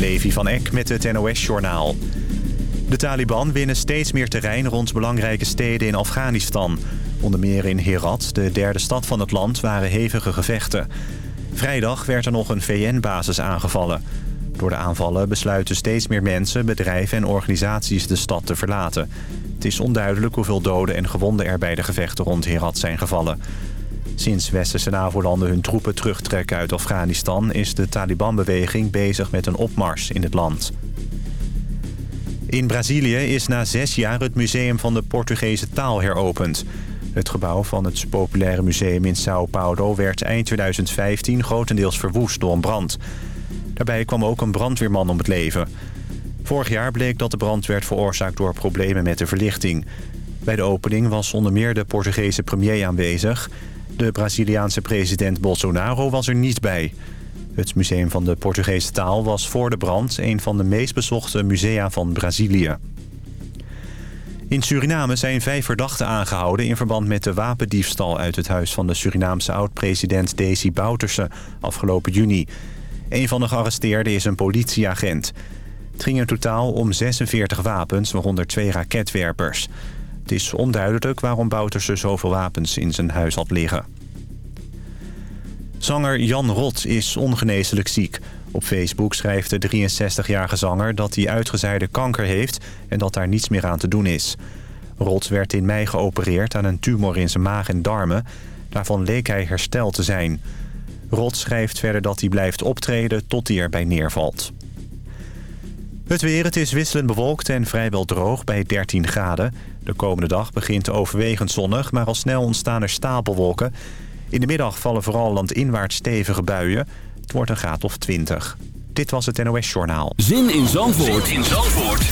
Levi van Eck met het NOS-journaal. De Taliban winnen steeds meer terrein rond belangrijke steden in Afghanistan. Onder meer in Herat, de derde stad van het land, waren hevige gevechten. Vrijdag werd er nog een VN-basis aangevallen. Door de aanvallen besluiten steeds meer mensen, bedrijven en organisaties de stad te verlaten. Het is onduidelijk hoeveel doden en gewonden er bij de gevechten rond Herat zijn gevallen. Sinds westerse NAVO-landen hun troepen terugtrekken uit Afghanistan... is de Taliban-beweging bezig met een opmars in het land. In Brazilië is na zes jaar het Museum van de Portugese Taal heropend. Het gebouw van het populaire museum in Sao Paulo werd eind 2015 grotendeels verwoest door een brand. Daarbij kwam ook een brandweerman om het leven. Vorig jaar bleek dat de brand werd veroorzaakt door problemen met de verlichting. Bij de opening was onder meer de Portugese premier aanwezig. De Braziliaanse president Bolsonaro was er niet bij. Het Museum van de Portugese Taal was voor de brand... een van de meest bezochte musea van Brazilië. In Suriname zijn vijf verdachten aangehouden... in verband met de wapendiefstal uit het huis van de Surinaamse oud-president Desi Bouterse afgelopen juni. Een van de gearresteerden is een politieagent. Het ging in totaal om 46 wapens, waaronder twee raketwerpers. Is onduidelijk waarom Bouterse zoveel wapens in zijn huis had liggen. Zanger Jan Rot is ongeneeslijk ziek. Op Facebook schrijft de 63-jarige zanger dat hij uitgezaaide kanker heeft... en dat daar niets meer aan te doen is. Rot werd in mei geopereerd aan een tumor in zijn maag en darmen. Daarvan leek hij hersteld te zijn. Rot schrijft verder dat hij blijft optreden tot hij erbij neervalt. Het weer, het is wisselend bewolkt en vrijwel droog bij 13 graden. De komende dag begint overwegend zonnig, maar al snel ontstaan er stapelwolken. In de middag vallen vooral landinwaarts stevige buien. Het wordt een graad of 20. Dit was het NOS Journaal. Zin in Zandvoort, zin in Zandvoort.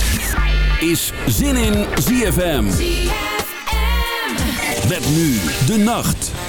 is Zin in ZFM. ZFM. Met nu de nacht.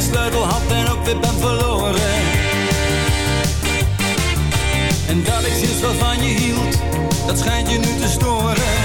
Je sleutel had en ook weer ben verloren. En dat ik sinds wat van je hield, dat schijnt je nu te storen.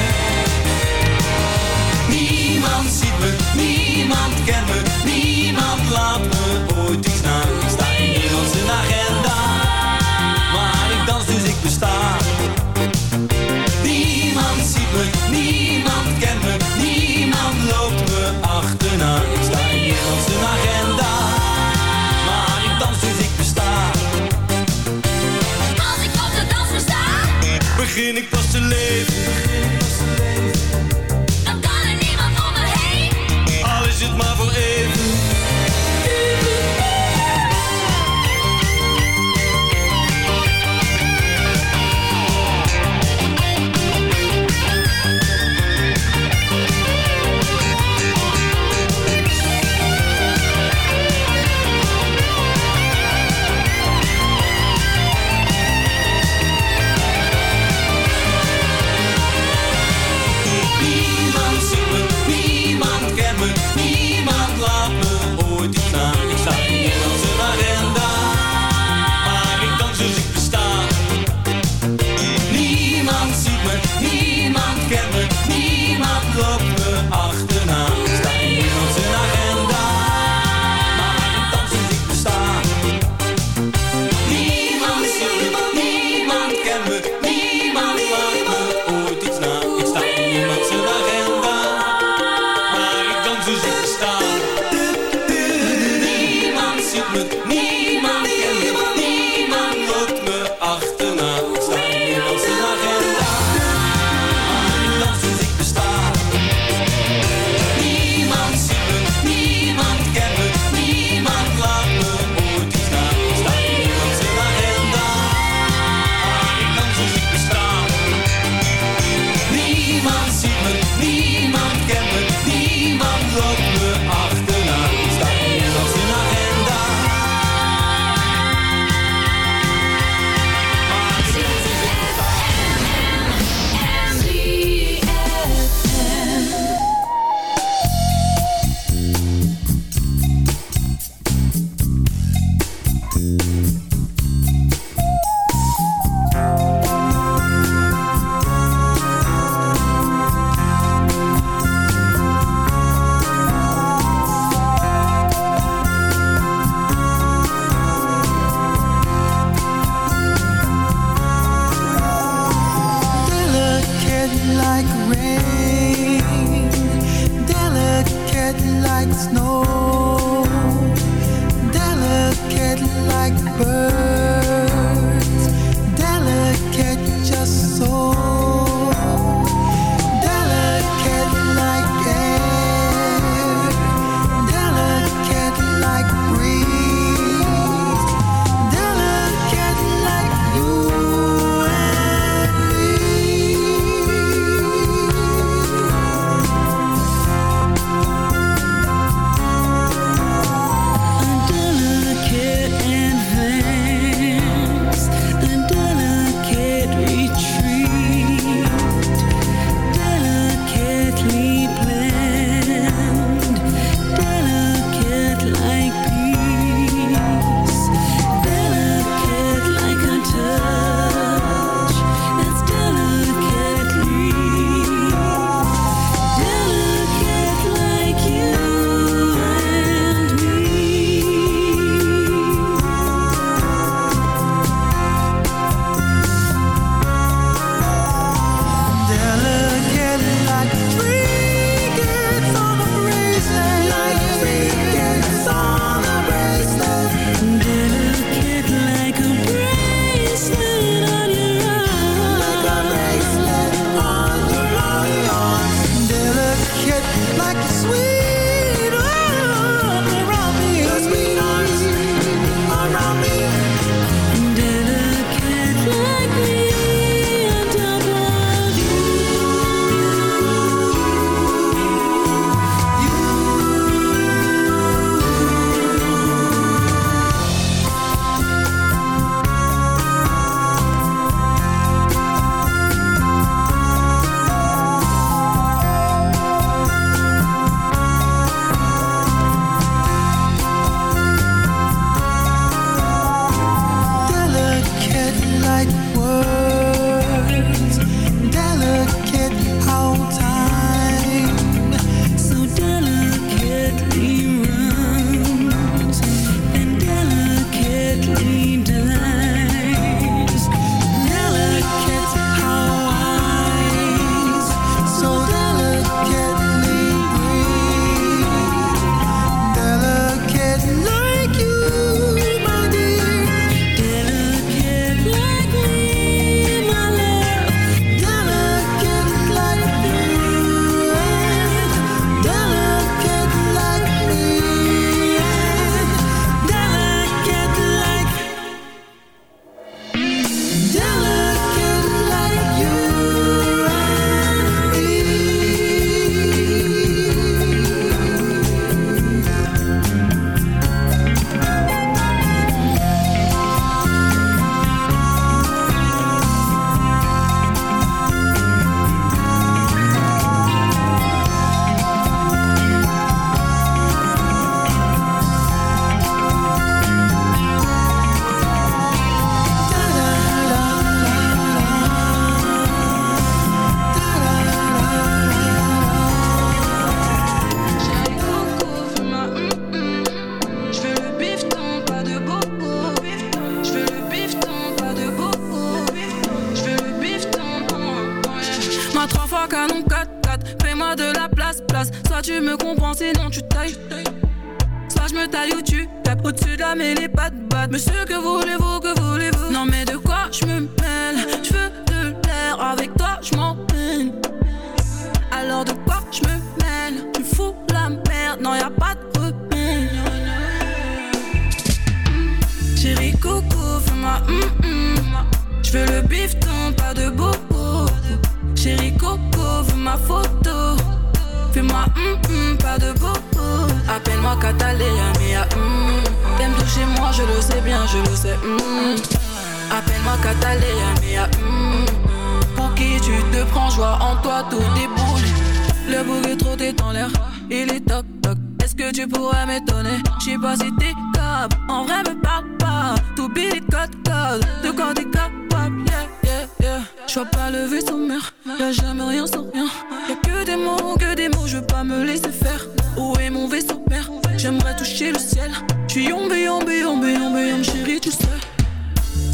Où est mon vaisseau père? J'aimerais toucher le ciel. Je suis yombé, yombé, yombé, chérie, tu sais.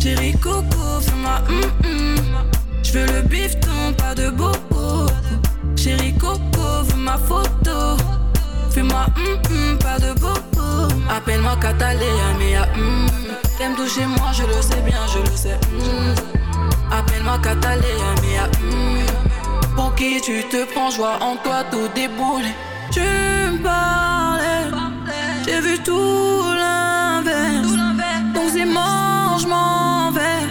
Chérie Coco, fais-moi hum mm -mm. Je veux le bifton, pas de bobo Chérie Coco, veux ma photo. Fais-moi hum mm pas de bobo Appelle-moi Cataléa, mea hum ah, mm. T'aimes toucher moi, je le sais bien, je le sais mm. Appelle-moi Cataléa, mea hum ah, pour qui tu te prends, joie en toi tout déboule. Tu me parlais, j'ai vu tout l'inverse. Donc c'est mort, je m'en vais.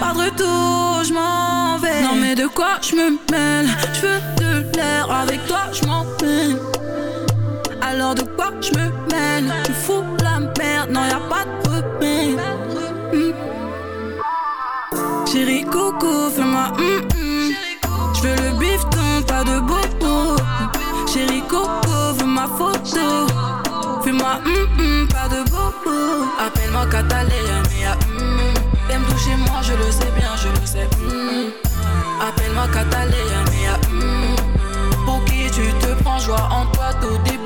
Pas de retour, je m'en vais. Non mais de quoi je me mêle? Je veux de l'air, avec toi je m'en peine. Alors de quoi je me mêle? Tu fous la merde, non y'a pas de remède. Chérie coco, fais-moi hum hum. Je veux le bifton, pas de bobo. Coco, veux ma photo. Fais-moi hum hum, pas de bobo. Appelle-moi Catalina, mais ah, hum. T'aimes toucher moi, je le sais bien, je le sais. hum. Appelle-moi Catalina, mais ah, hum. Pour qui tu te prends, je vois en toi tout débouler.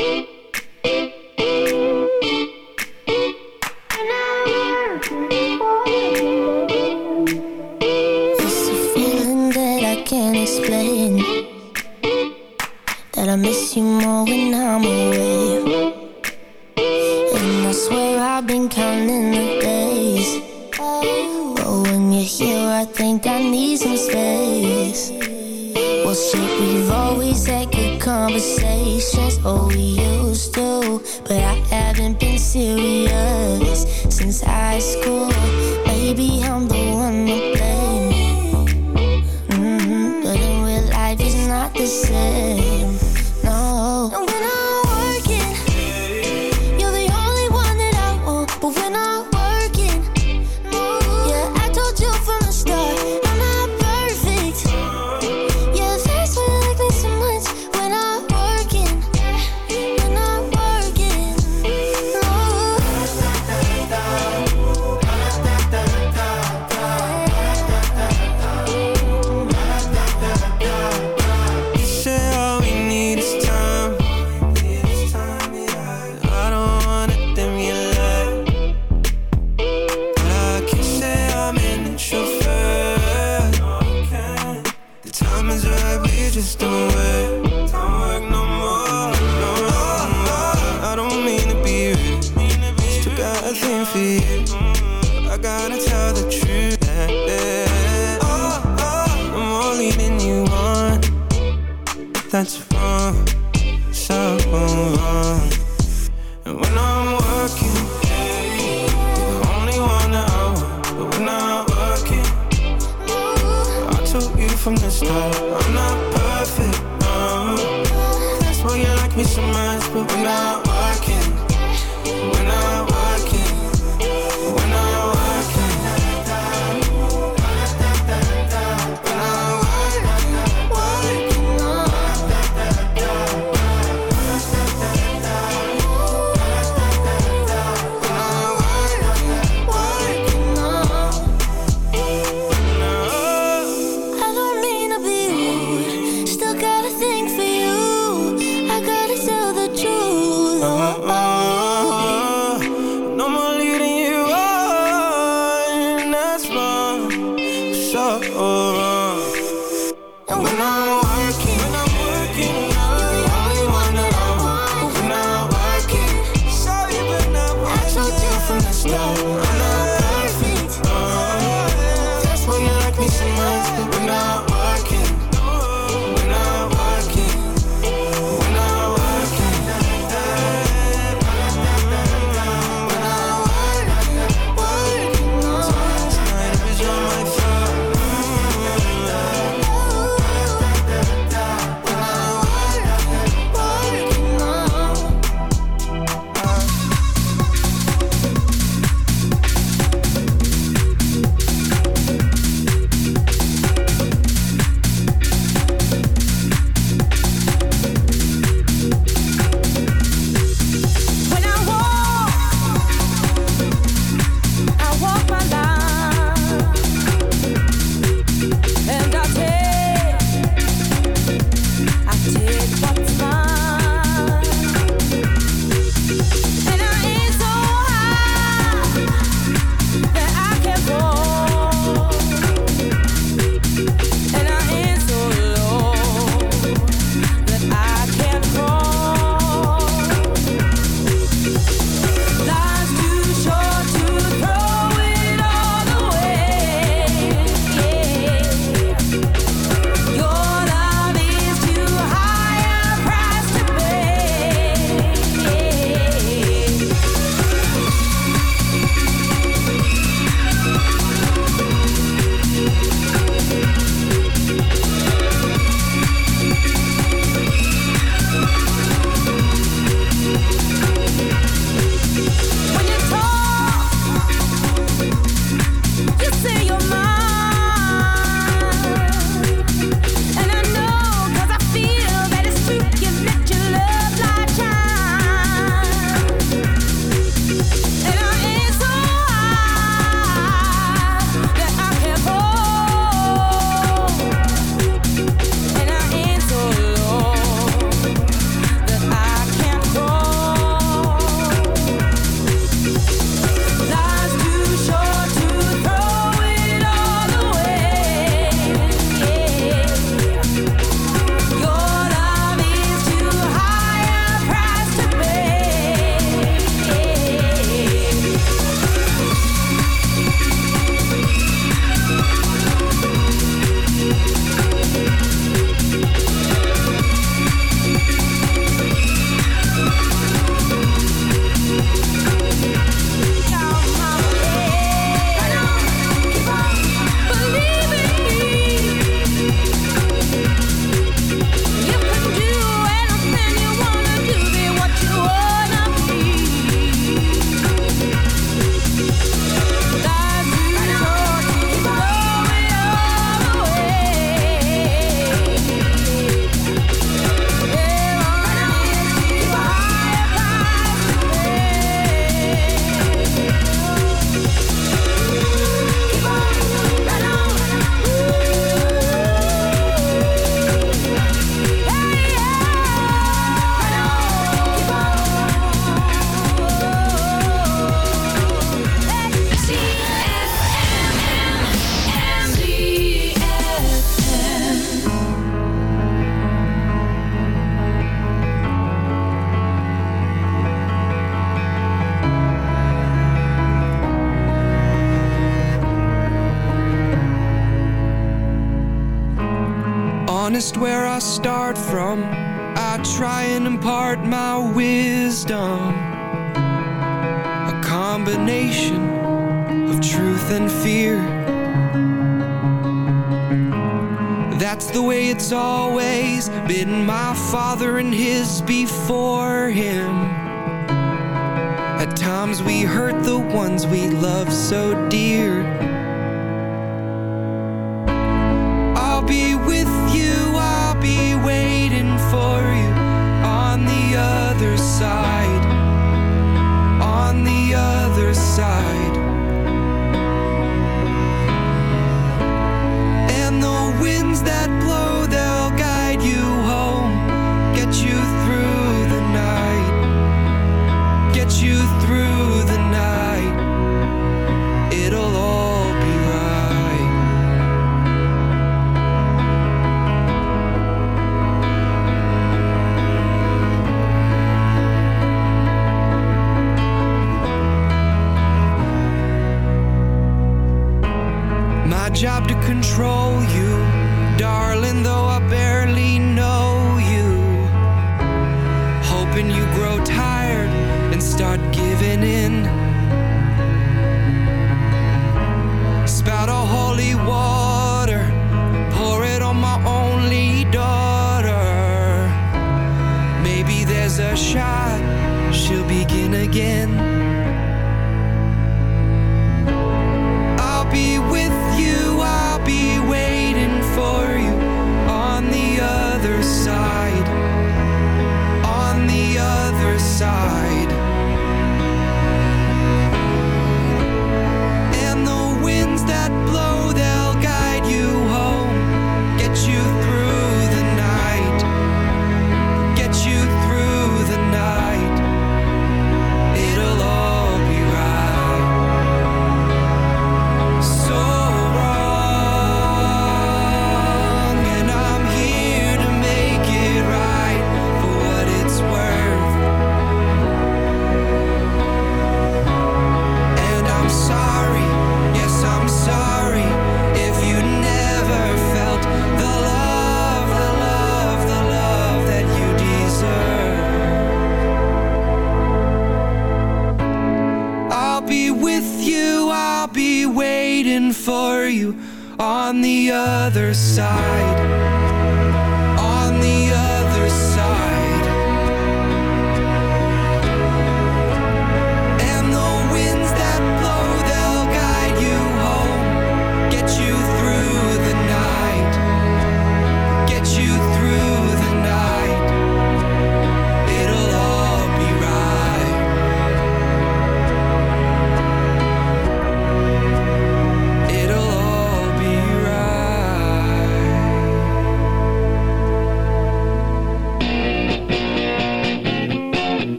Just don't wait. Don't work no more. No, I don't mean to be rude. Still got a thing for you. We hurt the ones we love so dear.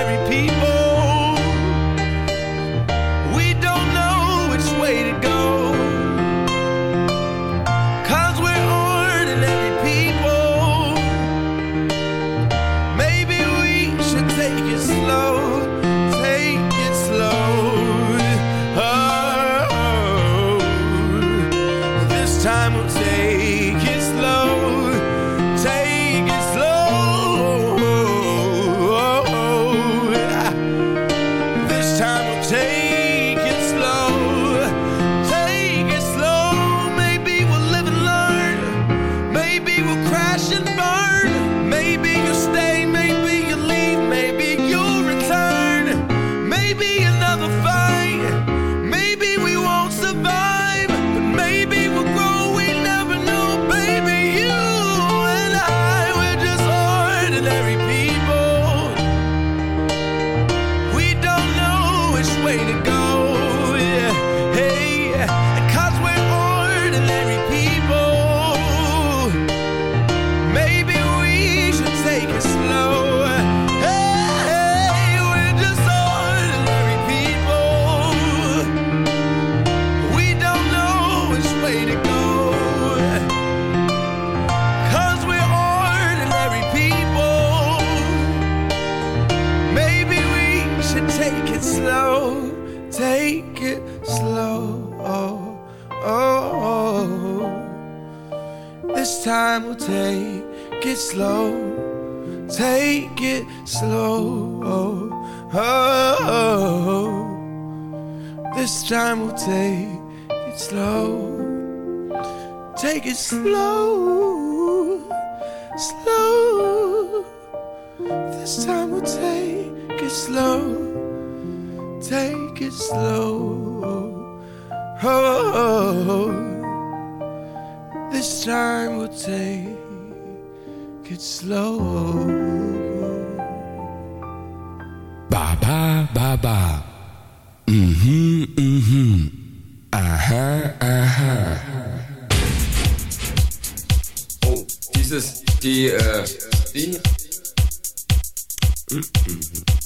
ordinary people. slow, take it slow. Oh, oh, oh. this time we'll take it slow. Ba ba ba ba. Mm hmm, mm hmm. Uh huh, uh huh. Oh, dieses, die, äh, die. Mm -hmm.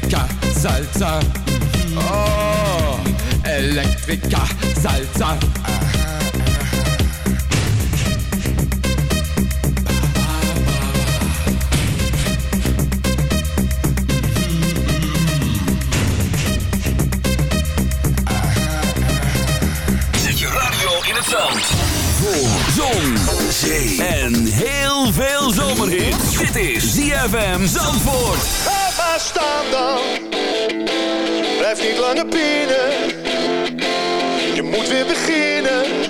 Elektrika Salsa. Oh, Elektrika Salsa. Radio in het zand. Zee en heel veel zomerhit. Dit is ZFM Zandvoort staan dan. Blijf niet langer binnen. Je moet weer beginnen.